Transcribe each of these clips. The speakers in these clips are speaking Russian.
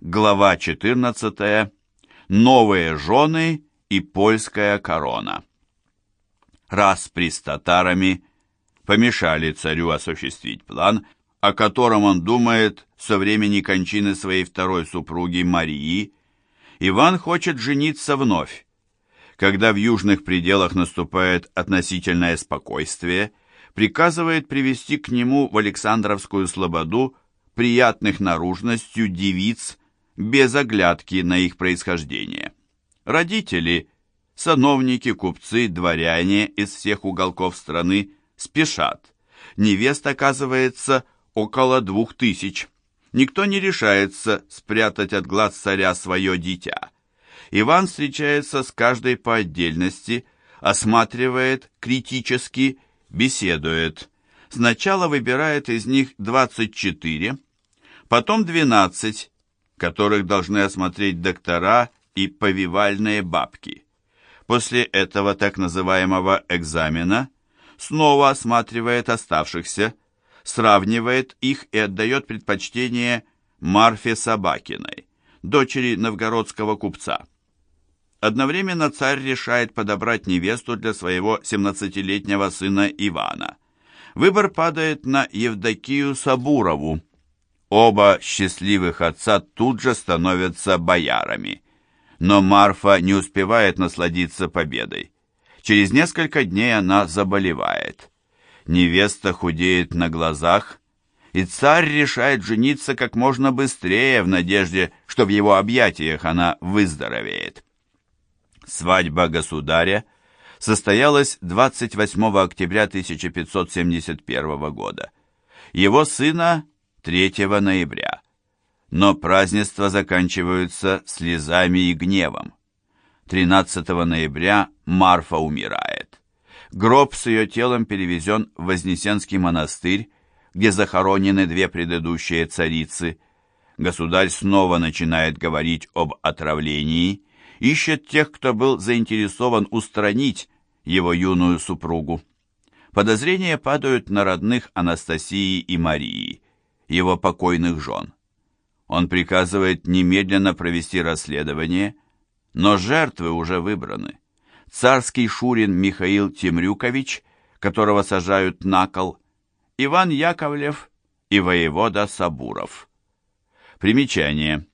глава 14, новые жены и польская корона. Распри с татарами помешали царю осуществить план, о котором он думает со времени кончины своей второй супруги Марии. Иван хочет жениться вновь. Когда в южных пределах наступает относительное спокойствие, приказывает привести к нему в Александровскую слободу приятных наружностью девиц без оглядки на их происхождение. Родители, сановники, купцы, дворяне из всех уголков страны спешат. Невест, оказывается, около двух тысяч. Никто не решается спрятать от глаз царя свое дитя. Иван встречается с каждой по отдельности, осматривает критически, беседует. Сначала выбирает из них 24, потом 12, которых должны осмотреть доктора и повивальные бабки. После этого так называемого экзамена снова осматривает оставшихся, сравнивает их и отдает предпочтение Марфе Собакиной, дочери новгородского купца. Одновременно царь решает подобрать невесту для своего 17-летнего сына Ивана. Выбор падает на Евдокию Сабурову. Оба счастливых отца тут же становятся боярами. Но Марфа не успевает насладиться победой. Через несколько дней она заболевает. Невеста худеет на глазах, и царь решает жениться как можно быстрее в надежде, что в его объятиях она выздоровеет. Свадьба государя состоялась 28 октября 1571 года. Его сына 3 ноября. Но празднества заканчиваются слезами и гневом. 13 ноября Марфа умирает. Гроб с ее телом перевезен в Вознесенский монастырь, где захоронены две предыдущие царицы. Государь снова начинает говорить об отравлении, ищет тех, кто был заинтересован устранить его юную супругу. Подозрения падают на родных Анастасии и Марии, его покойных жен. Он приказывает немедленно провести расследование, но жертвы уже выбраны. Царский шурин Михаил Темрюкович, которого сажают на кол, Иван Яковлев и воевода Сабуров. Примечание.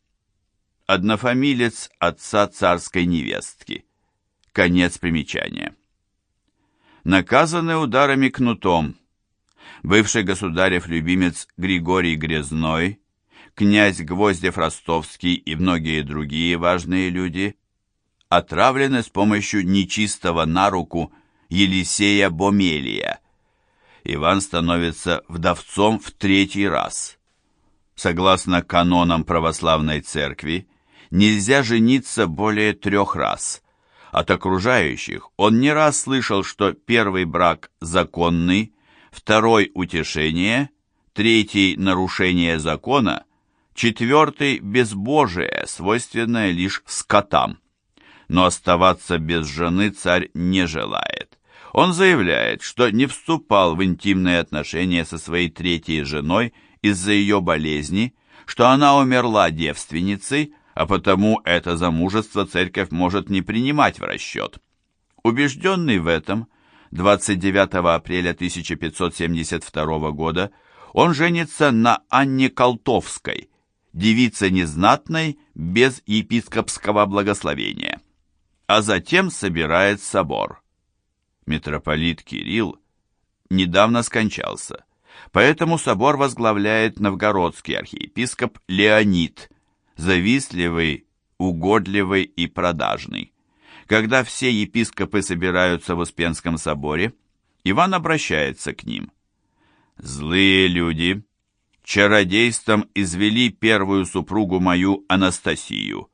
Однофамилец отца царской невестки. Конец примечания. Наказаны ударами кнутом. Бывший государев любимец Григорий Грязной, князь Гвоздев Ростовский и многие другие важные люди отравлены с помощью нечистого на руку Елисея Бомелия. Иван становится вдовцом в третий раз. Согласно канонам православной церкви, нельзя жениться более трех раз. От окружающих он не раз слышал, что первый брак законный, второй – утешение, третий – нарушение закона – Четвертый – безбожие, свойственное лишь скотам. Но оставаться без жены царь не желает. Он заявляет, что не вступал в интимные отношения со своей третьей женой из-за ее болезни, что она умерла девственницей, а потому это замужество церковь может не принимать в расчет. Убежденный в этом, 29 апреля 1572 года он женится на Анне Колтовской, девице незнатной без епископского благословения, а затем собирает собор. Митрополит Кирилл недавно скончался, поэтому собор возглавляет новгородский архиепископ Леонид, завистливый, угодливый и продажный. Когда все епископы собираются в Успенском соборе, Иван обращается к ним. «Злые люди», чародейством извели первую супругу мою Анастасию.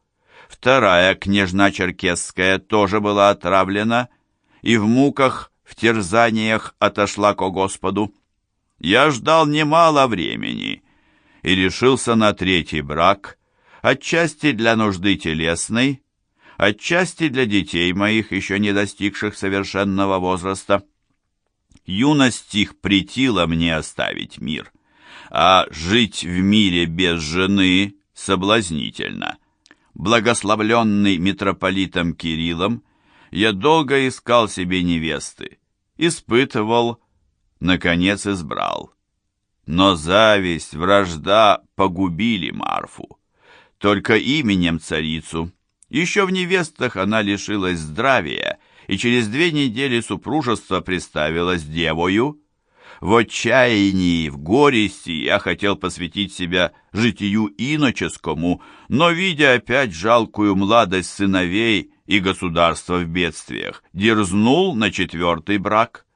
Вторая, княжна Черкесская, тоже была отравлена и в муках, в терзаниях отошла ко Господу. Я ждал немало времени и решился на третий брак, отчасти для нужды телесной, отчасти для детей моих, еще не достигших совершенного возраста. Юность их притила мне оставить мир а жить в мире без жены соблазнительно. Благословленный митрополитом Кириллом, я долго искал себе невесты, испытывал, наконец избрал. Но зависть, вражда погубили Марфу. Только именем царицу. Еще в невестах она лишилась здравия, и через две недели супружества представилась девою. В отчаянии, в горести я хотел посвятить себя житию иноческому, но, видя опять жалкую младость сыновей и государства в бедствиях, дерзнул на четвертый брак.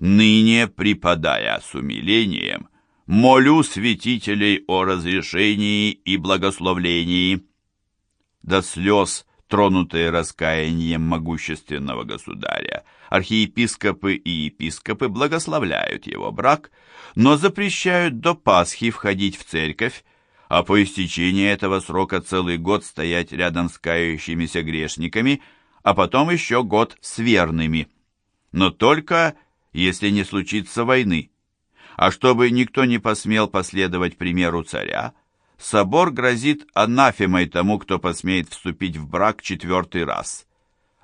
Ныне, припадая с умилением, молю святителей о разрешении и благословлении. До слез, тронутые раскаянием могущественного государя, архиепископы и епископы благословляют его брак, но запрещают до Пасхи входить в церковь, а по истечении этого срока целый год стоять рядом с кающимися грешниками, а потом еще год с верными. Но только если не случится войны. А чтобы никто не посмел последовать примеру царя, собор грозит анафемой тому, кто посмеет вступить в брак четвертый раз.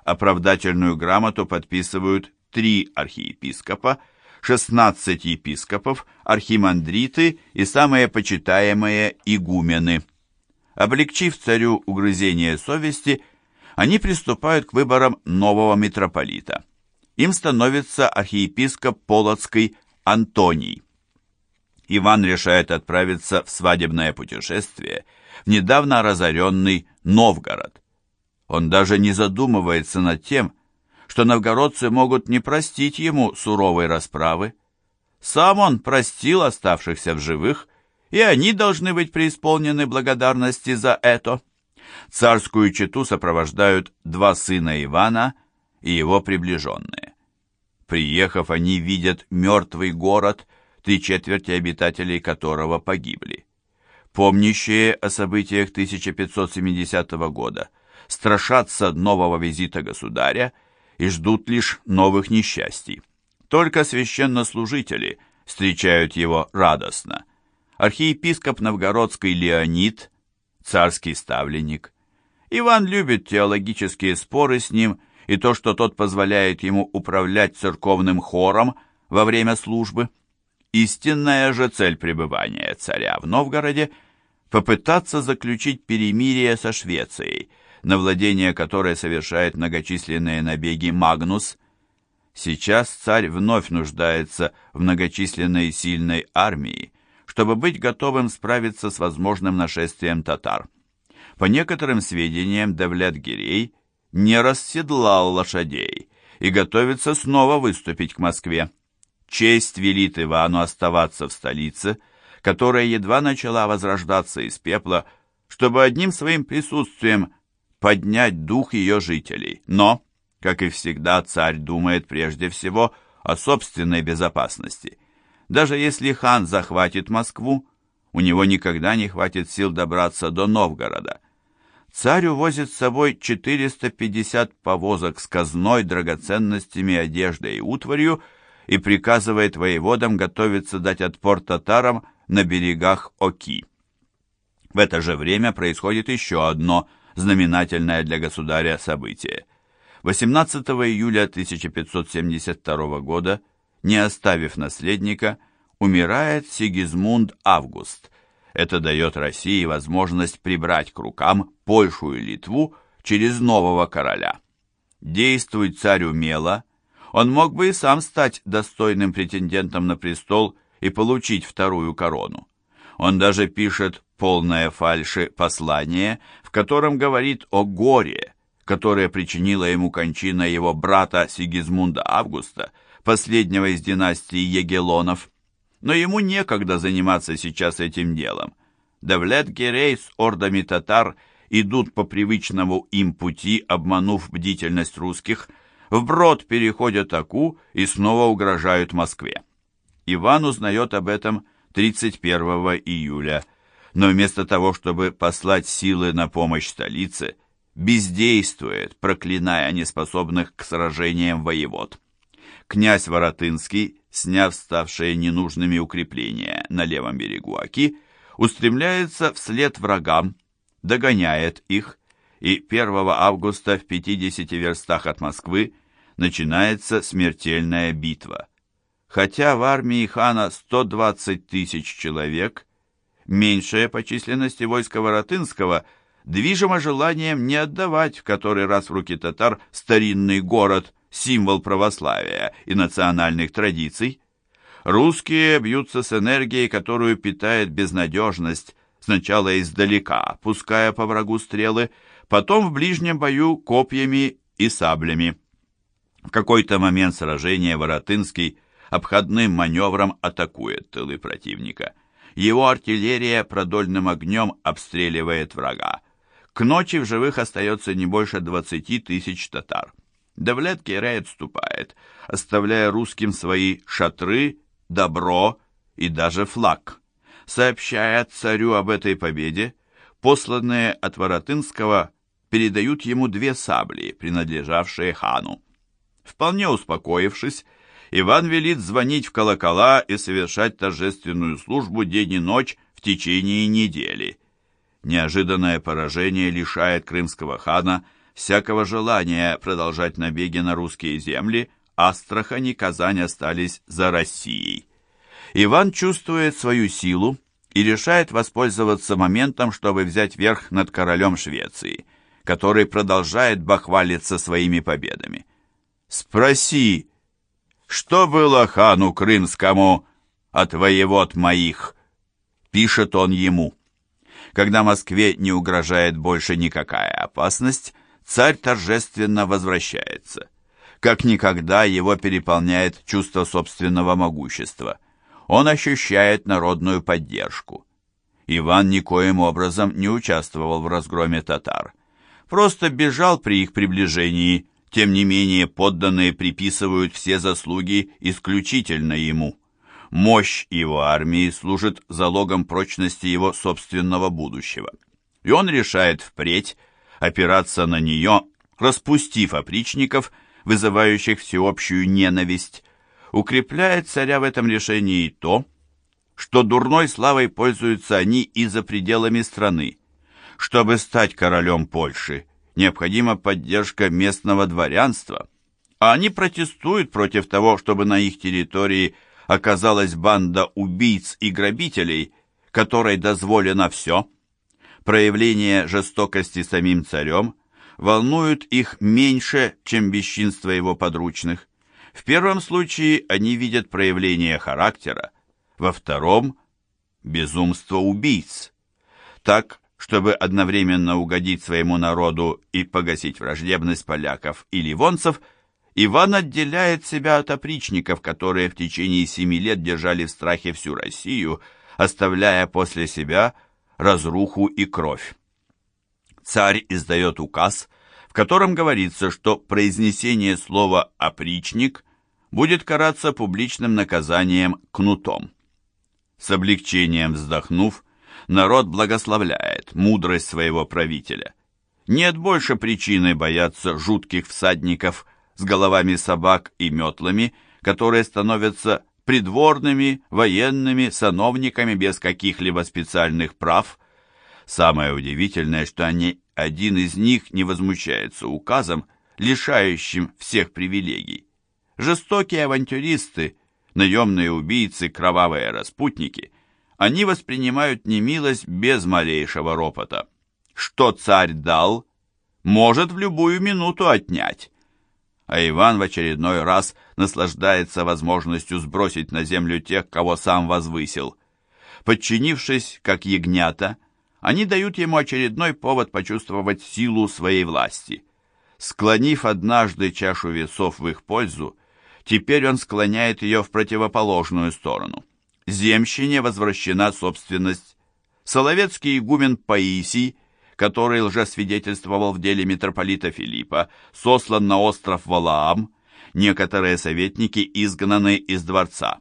Оправдательную грамоту подписывают три архиепископа, 16 епископов, архимандриты и самые почитаемые игумены. Облегчив царю угрызение совести, они приступают к выборам нового митрополита. Им становится архиепископ Полоцкий Антоний. Иван решает отправиться в свадебное путешествие в недавно разоренный Новгород. Он даже не задумывается над тем, что новгородцы могут не простить ему суровой расправы. Сам он простил оставшихся в живых, и они должны быть преисполнены благодарности за это. Царскую чету сопровождают два сына Ивана и его приближенные. Приехав, они видят мертвый город, три четверти обитателей которого погибли. Помнящие о событиях 1570 года страшатся нового визита государя и ждут лишь новых несчастий. Только священнослужители встречают его радостно. Архиепископ Новгородский Леонид, царский ставленник. Иван любит теологические споры с ним и то, что тот позволяет ему управлять церковным хором во время службы. Истинная же цель пребывания царя в Новгороде – попытаться заключить перемирие со Швецией – на владение которой совершает многочисленные набеги Магнус. Сейчас царь вновь нуждается в многочисленной сильной армии, чтобы быть готовым справиться с возможным нашествием татар. По некоторым сведениям, Давлет-Гирей не расседлал лошадей и готовится снова выступить к Москве. Честь велит Ивану оставаться в столице, которая едва начала возрождаться из пепла, чтобы одним своим присутствием поднять дух ее жителей. Но, как и всегда, царь думает прежде всего о собственной безопасности. Даже если хан захватит Москву, у него никогда не хватит сил добраться до Новгорода. Царь увозит с собой 450 повозок с казной, драгоценностями, одеждой и утварью и приказывает воеводам готовиться дать отпор татарам на берегах Оки. В это же время происходит еще одно – знаменательное для государя событие. 18 июля 1572 года, не оставив наследника, умирает Сигизмунд Август. Это дает России возможность прибрать к рукам Польшу и Литву через нового короля. Действует царь умело, он мог бы и сам стать достойным претендентом на престол и получить вторую корону. Он даже пишет полное фальши послание, в котором говорит о горе, которое причинила ему кончина его брата Сигизмунда Августа, последнего из династии Егелонов. Но ему некогда заниматься сейчас этим делом. Давлет Герей с ордами татар идут по привычному им пути, обманув бдительность русских, вброд переходят Аку и снова угрожают Москве. Иван узнает об этом 31 июля но вместо того, чтобы послать силы на помощь столице, бездействует, проклиная неспособных к сражениям воевод. Князь Воротынский, сняв ставшие ненужными укрепления на левом берегу Оки, устремляется вслед врагам, догоняет их, и 1 августа в 50 верстах от Москвы начинается смертельная битва. Хотя в армии хана 120 тысяч человек, меньшая по численности войска Воротынского, движимо желанием не отдавать в который раз в руки татар старинный город, символ православия и национальных традиций. Русские бьются с энергией, которую питает безнадежность, сначала издалека, пуская по врагу стрелы, потом в ближнем бою копьями и саблями. В какой-то момент сражения Воротынский обходным маневром атакует тылы противника. Его артиллерия продольным огнем обстреливает врага. К ночи в живых остается не больше 20 тысяч татар. Давлет Керей отступает, оставляя русским свои шатры, добро и даже флаг. Сообщая царю об этой победе, посланные от Воротынского передают ему две сабли, принадлежавшие хану. Вполне успокоившись, Иван велит звонить в колокола и совершать торжественную службу день и ночь в течение недели. Неожиданное поражение лишает крымского хана всякого желания продолжать набеги на русские земли, Астрахань и Казань остались за Россией. Иван чувствует свою силу и решает воспользоваться моментом, чтобы взять верх над королем Швеции, который продолжает бахвалиться своими победами. «Спроси, что было хану крымскому от воевод моих?» Пишет он ему. Когда Москве не угрожает больше никакая опасность, царь торжественно возвращается. Как никогда его переполняет чувство собственного могущества. Он ощущает народную поддержку. Иван никоим образом не участвовал в разгроме татар. Просто бежал при их приближении, тем не менее подданные приписывают все заслуги исключительно ему. Мощь его армии служит залогом прочности его собственного будущего. И он решает впредь опираться на нее, распустив опричников, вызывающих всеобщую ненависть. Укрепляет царя в этом решении то, что дурной славой пользуются они и за пределами страны. Чтобы стать королем Польши, необходима поддержка местного дворянства, а они протестуют против того, чтобы на их территории – оказалась банда убийц и грабителей, которой дозволено все, проявление жестокости самим царем волнуют их меньше, чем бесчинство его подручных. В первом случае они видят проявление характера, во втором – безумство убийц. Так, чтобы одновременно угодить своему народу и погасить враждебность поляков и ливонцев – Иван отделяет себя от опричников, которые в течение семи лет держали в страхе всю Россию, оставляя после себя разруху и кровь. Царь издает указ, в котором говорится, что произнесение слова «опричник» будет караться публичным наказанием кнутом. С облегчением вздохнув, народ благословляет мудрость своего правителя. Нет больше причины бояться жутких всадников – с головами собак и метлами, которые становятся придворными, военными, сановниками без каких-либо специальных прав. Самое удивительное, что они, один из них не возмущается указом, лишающим всех привилегий. Жестокие авантюристы, наемные убийцы, кровавые распутники, они воспринимают немилость без малейшего ропота. Что царь дал, может в любую минуту отнять а Иван в очередной раз наслаждается возможностью сбросить на землю тех, кого сам возвысил. Подчинившись, как ягнята, они дают ему очередной повод почувствовать силу своей власти. Склонив однажды чашу весов в их пользу, теперь он склоняет ее в противоположную сторону. Земщине возвращена собственность. Соловецкий игумен Паисий который лжесвидетельствовал в деле митрополита Филиппа, сослан на остров Валаам, некоторые советники изгнаны из дворца.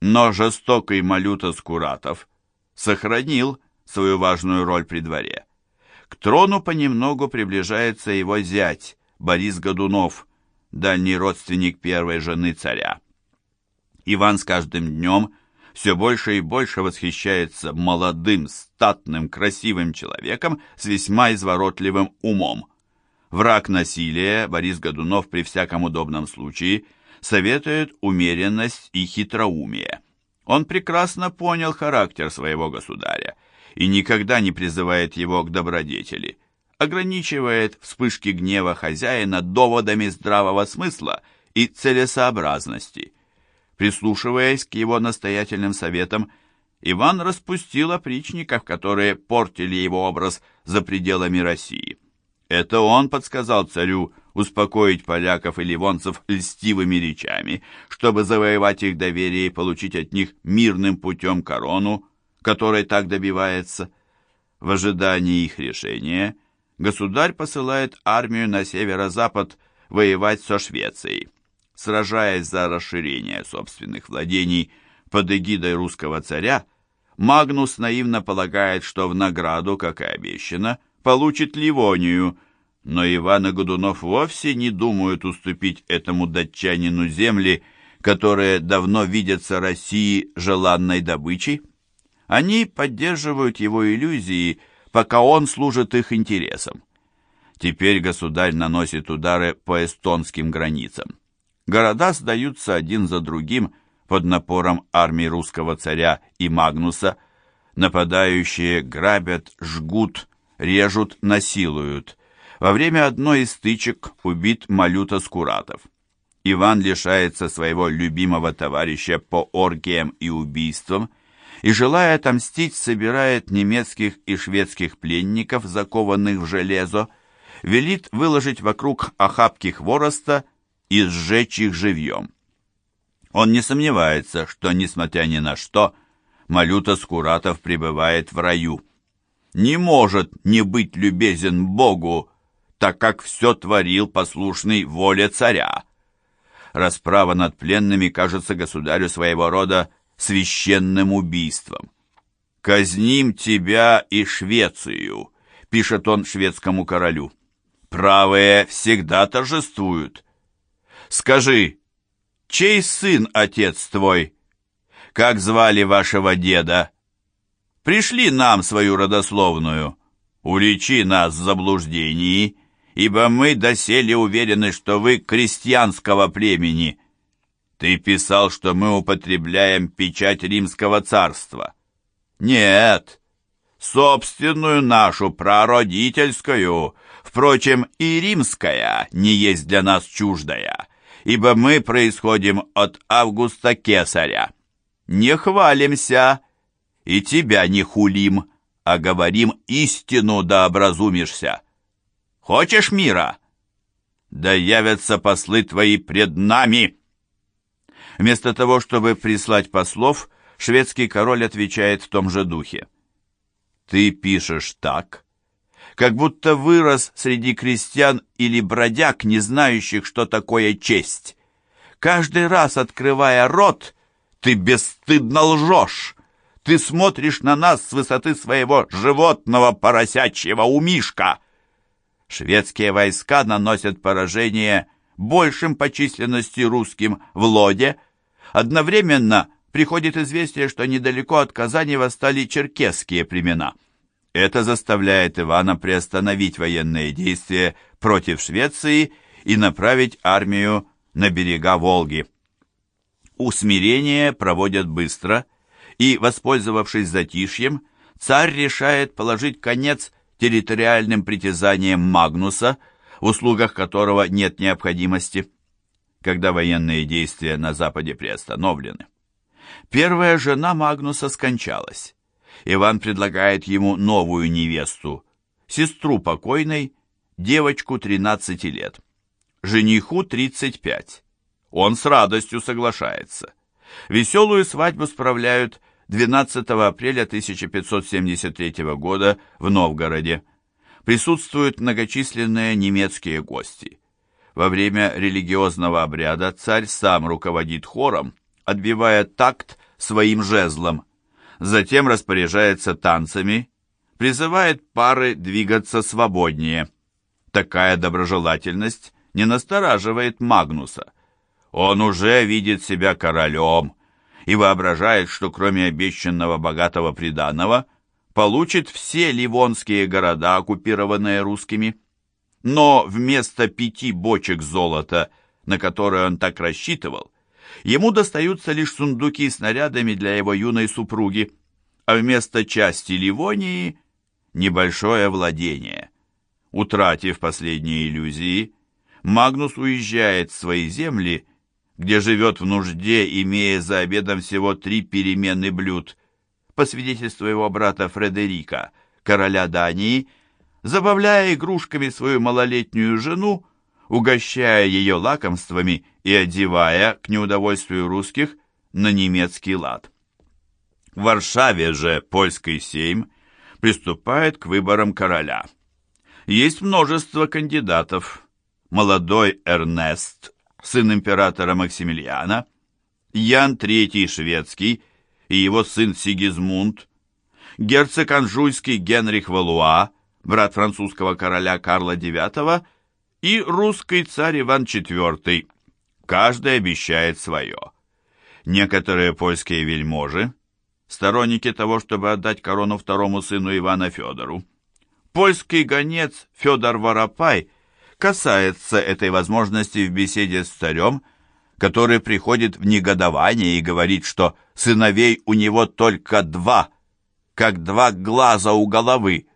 Но жестокий Малюта Скуратов сохранил свою важную роль при дворе. К трону понемногу приближается его зять, Борис Годунов, дальний родственник первой жены царя. Иван с каждым днем все больше и больше восхищается молодым, статным, красивым человеком с весьма изворотливым умом. Враг насилия Борис Годунов при всяком удобном случае советует умеренность и хитроумие. Он прекрасно понял характер своего государя и никогда не призывает его к добродетели, ограничивает вспышки гнева хозяина доводами здравого смысла и целесообразности. Прислушиваясь к его настоятельным советам, Иван распустил опричников, которые портили его образ за пределами России. Это он подсказал царю успокоить поляков и ливонцев льстивыми речами, чтобы завоевать их доверие и получить от них мирным путем корону, которой так добивается. В ожидании их решения государь посылает армию на северо-запад воевать со Швецией. Сражаясь за расширение собственных владений под эгидой русского царя, Магнус наивно полагает, что в награду, как и обещано, получит Ливонию, но Иван и Годунов вовсе не думают уступить этому датчанину земли, которые давно видятся России желанной добычей. Они поддерживают его иллюзии, пока он служит их интересам. Теперь государь наносит удары по эстонским границам. Города сдаются один за другим под напором армии русского царя и Магнуса. Нападающие грабят, жгут, режут, насилуют. Во время одной из стычек убит Малюта Скуратов. Иван лишается своего любимого товарища по оргиям и убийствам и, желая отомстить, собирает немецких и шведских пленников, закованных в железо, велит выложить вокруг охапки хвороста и сжечь их живьем. Он не сомневается, что, несмотря ни на что, Малюта Скуратов пребывает в раю. Не может не быть любезен Богу, так как все творил послушный воле царя. Расправа над пленными кажется государю своего рода священным убийством. «Казним тебя и Швецию», — пишет он шведскому королю. «Правые всегда торжествуют. Скажи, чей сын отец твой? Как звали вашего деда? Пришли нам свою родословную, уличи нас в заблуждении, ибо мы доселе уверены, что вы крестьянского племени. Ты писал, что мы употребляем печать римского царства. Нет, собственную нашу прародительскую, впрочем, и римская не есть для нас чуждая, ибо мы происходим от Августа Кесаря. Не хвалимся и тебя не хулим, а говорим истину да образумишься. Хочешь мира? Да явятся послы твои пред нами!» Вместо того, чтобы прислать послов, шведский король отвечает в том же духе. «Ты пишешь так, как будто вырос среди крестьян или бродяг, не знающих, что такое честь. Каждый раз, открывая рот, ты бесстыдно лжешь. Ты смотришь на нас с высоты своего животного поросячьего умишка. Шведские войска наносят поражение большим по численности русским в Лоде. Одновременно приходит известие, что недалеко от Казани восстали черкесские племена. Это заставляет Ивана приостановить военные действия против Швеции и направить армию на берега Волги. Усмирение проводят быстро, и, воспользовавшись затишьем, царь решает положить конец территориальным притязанием Магнуса, в услугах которого нет необходимости, когда военные действия на Западе приостановлены. Первая жена Магнуса скончалась. Иван предлагает ему новую невесту, сестру покойной, девочку 13 лет. Жениху 35. Он с радостью соглашается. Веселую свадьбу справляют 12 апреля 1573 года в Новгороде. Присутствуют многочисленные немецкие гости. Во время религиозного обряда царь сам руководит хором, отбивая такт своим жезлом. Затем распоряжается танцами, призывает пары двигаться свободнее. Такая доброжелательность не настораживает Магнуса. Он уже видит себя королем, и воображает, что кроме обещанного богатого приданого получит все ливонские города, оккупированные русскими. Но вместо пяти бочек золота, на которые он так рассчитывал, ему достаются лишь сундуки с снарядами для его юной супруги, а вместо части Ливонии – небольшое владение. Утратив последние иллюзии, Магнус уезжает в свои земли, где живет в нужде, имея за обедом всего три перемены блюд. По свидетельству его брата Фредерика, короля Дании, забавляя игрушками свою малолетнюю жену, угощая ее лакомствами и одевая, к неудовольствию русских, на немецкий лад. В Варшаве же польский сейм приступает к выборам короля. Есть множество кандидатов. Молодой Эрнест, сын императора Максимилиана, Ян III шведский и его сын Сигизмунд, герцог Анжуйский Генрих Валуа, брат французского короля Карла IX, и русский царь Иван IV. Каждый обещает свое. Некоторые польские вельможи сторонники того, чтобы отдать корону второму сыну Ивана Федору. Польский гонец Федор Воропай касается этой возможности в беседе с царем, который приходит в негодование и говорит, что сыновей у него только два, как два глаза у головы.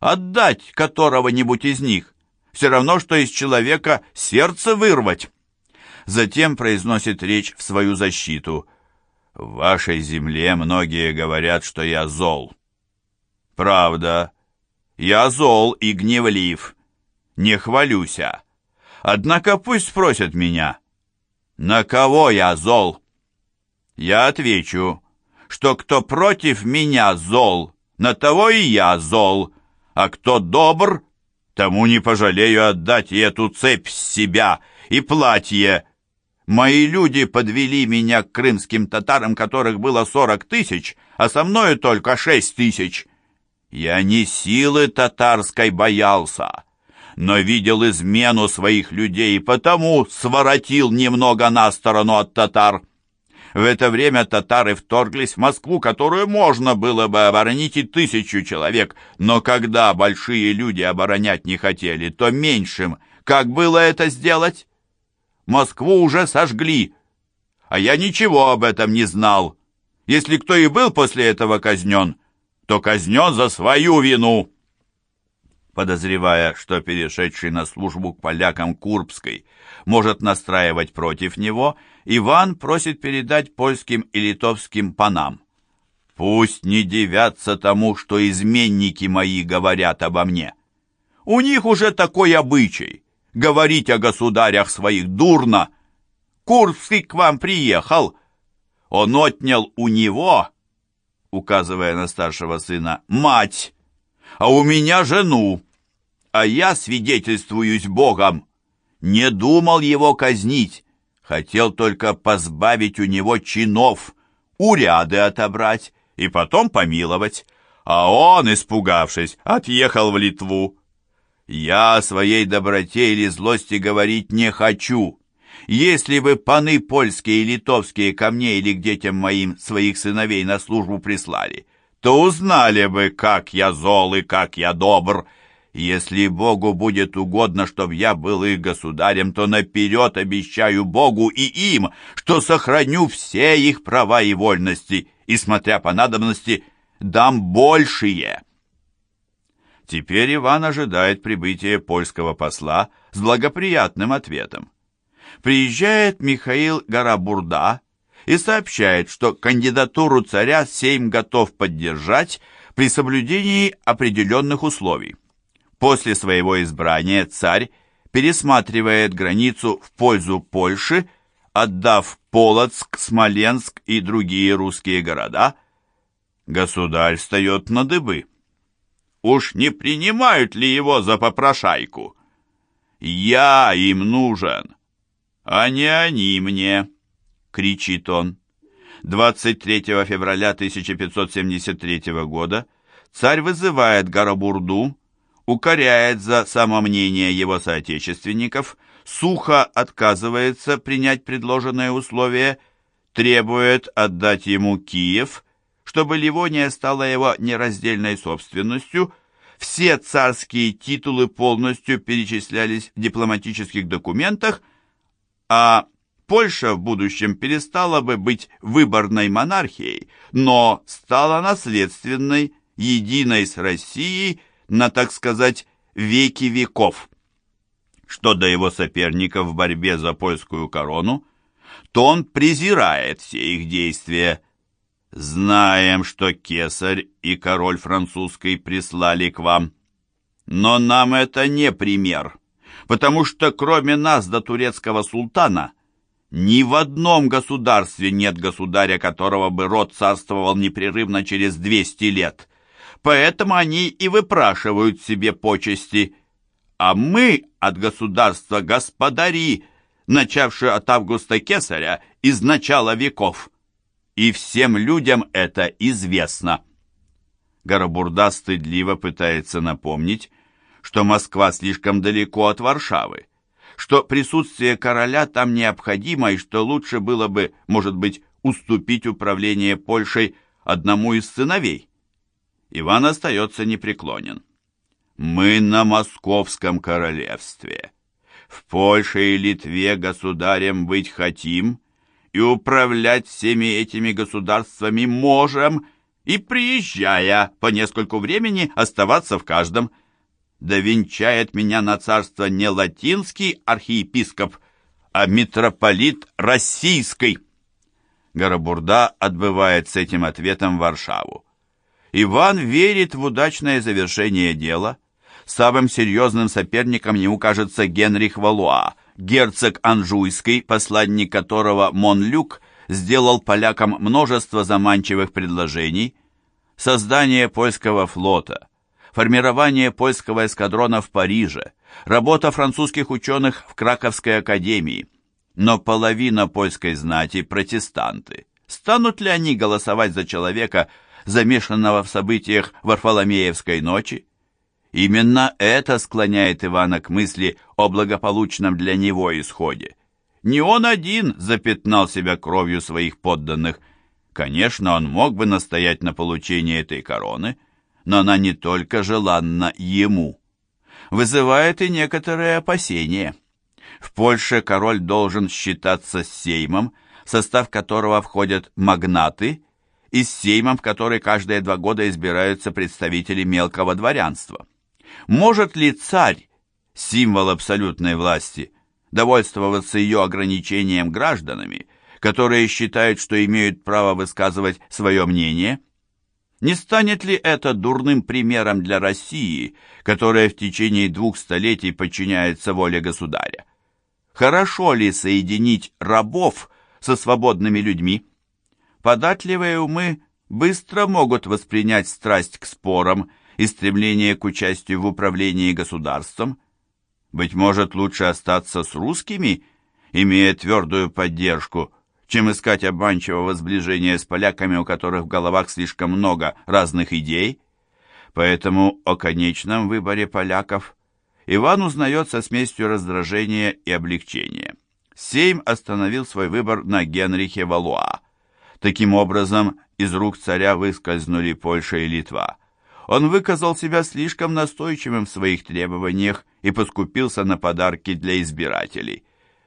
Отдать которого-нибудь из них все равно, что из человека сердце вырвать. Затем произносит речь в свою защиту – в вашей земле многие говорят, что я зол. Правда, я зол и гневлив, не хвалюся. Однако пусть спросят меня, на кого я зол? Я отвечу, что кто против меня зол, на того и я зол, а кто добр, тому не пожалею отдать и эту цепь с себя, и платье, Мои люди подвели меня к крымским татарам, которых было сорок тысяч, а со мною только шесть тысяч. Я не силы татарской боялся, но видел измену своих людей потому своротил немного на сторону от татар. В это время татары вторглись в Москву, которую можно было бы оборонить и тысячу человек, но когда большие люди оборонять не хотели, то меньшим как было это сделать? Москву уже сожгли, а я ничего об этом не знал. Если кто и был после этого казнен, то казнен за свою вину». Подозревая, что перешедший на службу к полякам Курбской может настраивать против него, Иван просит передать польским и литовским панам. «Пусть не дивятся тому, что изменники мои говорят обо мне. У них уже такой обычай говорить о государях своих дурно. Курский к вам приехал. Он отнял у него, указывая на старшего сына, мать, а у меня жену. А я свидетельствуюсь Богом. Не думал его казнить, хотел только позбавить у него чинов, уряды отобрать и потом помиловать. А он, испугавшись, отъехал в Литву. Я о своей доброте или злости говорить не хочу. Если бы паны польские и литовские ко мне или к детям моим своих сыновей на службу прислали, то узнали бы, как я зол и как я добр. Если Богу будет угодно, чтоб я был их государем, то наперед обещаю Богу и им, что сохраню все их права и вольности, и, смотря по надобности, дам большие». Теперь Иван ожидает прибытия польского посла с благоприятным ответом. Приезжает Михаил Гарабурда и сообщает, что кандидатуру царя Сейм готов поддержать при соблюдении определенных условий. После своего избрания царь пересматривает границу в пользу Польши, отдав Полоцк, Смоленск и другие русские города. Государь встает на дыбы. Уж не принимают ли его за попрошайку? Я им нужен, а не они мне, кричит он. 23 февраля 1573 года царь вызывает Гарабурду, укоряет за самомнение его соотечественников, сухо отказывается принять предложенные условия, требует отдать ему Киев, чтобы Ливония стала его нераздельной собственностью, все царские титулы полностью перечислялись в дипломатических документах, а Польша в будущем перестала бы быть выборной монархией, но стала наследственной, единой с Россией на, так сказать, веки веков. Что до его соперников в борьбе за польскую корону, то он презирает все их действия. Знаем, что кесарь и король французский прислали к вам. Но нам это не пример, потому что кроме нас до турецкого султана – ни в одном государстве нет государя, которого бы род царствовал непрерывно через 200 лет. Поэтому они и выпрашивают себе почести. А мы от государства господари, начавшие от Августа Кесаря из начала веков. И всем людям это известно. Горобурда стыдливо пытается напомнить, что Москва слишком далеко от Варшавы что присутствие короля там необходимо и что лучше было бы, может быть, уступить управление Польшей одному из сыновей. Иван остается непреклонен. «Мы на Московском королевстве. В Польше и Литве государем быть хотим, и управлять всеми этими государствами можем, и, приезжая по нескольку времени, оставаться в каждом – да венчает меня на царство не латинский архиепископ, а митрополит российский. Горобурда отбывает с этим ответом Варшаву. Иван верит в удачное завершение дела. Самым серьезным соперником ему кажется Генрих Валуа, герцог Анжуйский, посланник которого Монлюк сделал полякам множество заманчивых предложений. Создание польского флота – формирование польского эскадрона в Париже, работа французских ученых в Краковской академии. Но половина польской знати – протестанты. Станут ли они голосовать за человека, замешанного в событиях Варфоломеевской ночи? Именно это склоняет Ивана к мысли о благополучном для него исходе. Не он один запятнал себя кровью своих подданных. Конечно, он мог бы настоять на получении этой короны – но она не только желанна ему. Вызывает и некоторые опасения. В Польше король должен считаться с Сеймом, состав которого входят магнаты, и с Сеймом, в который каждые два года избираются представители мелкого дворянства. Может ли царь, символ абсолютной власти, довольствоваться ее ограничением гражданами, которые считают, что имеют право высказывать свое мнение – не станет ли это дурным примером для России, которая в течение двух столетий подчиняется воле государя? Хорошо ли соединить рабов со свободными людьми? Податливые умы быстро могут воспринять страсть к спорам и стремление к участию в управлении государством. Быть может, лучше остаться с русскими, имея твердую поддержку – чем искать обманчивого сближения с поляками, у которых в головах слишком много разных идей. Поэтому о конечном выборе поляков Иван узнает со смесью раздражения и облегчения. Сейм остановил свой выбор на Генрихе Валуа. Таким образом, из рук царя выскользнули Польша и Литва. Он выказал себя слишком настойчивым в своих требованиях и поскупился на подарки для избирателей.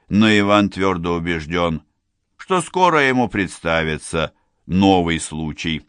Но Иван твердо убежден – что скоро ему представится новый случай.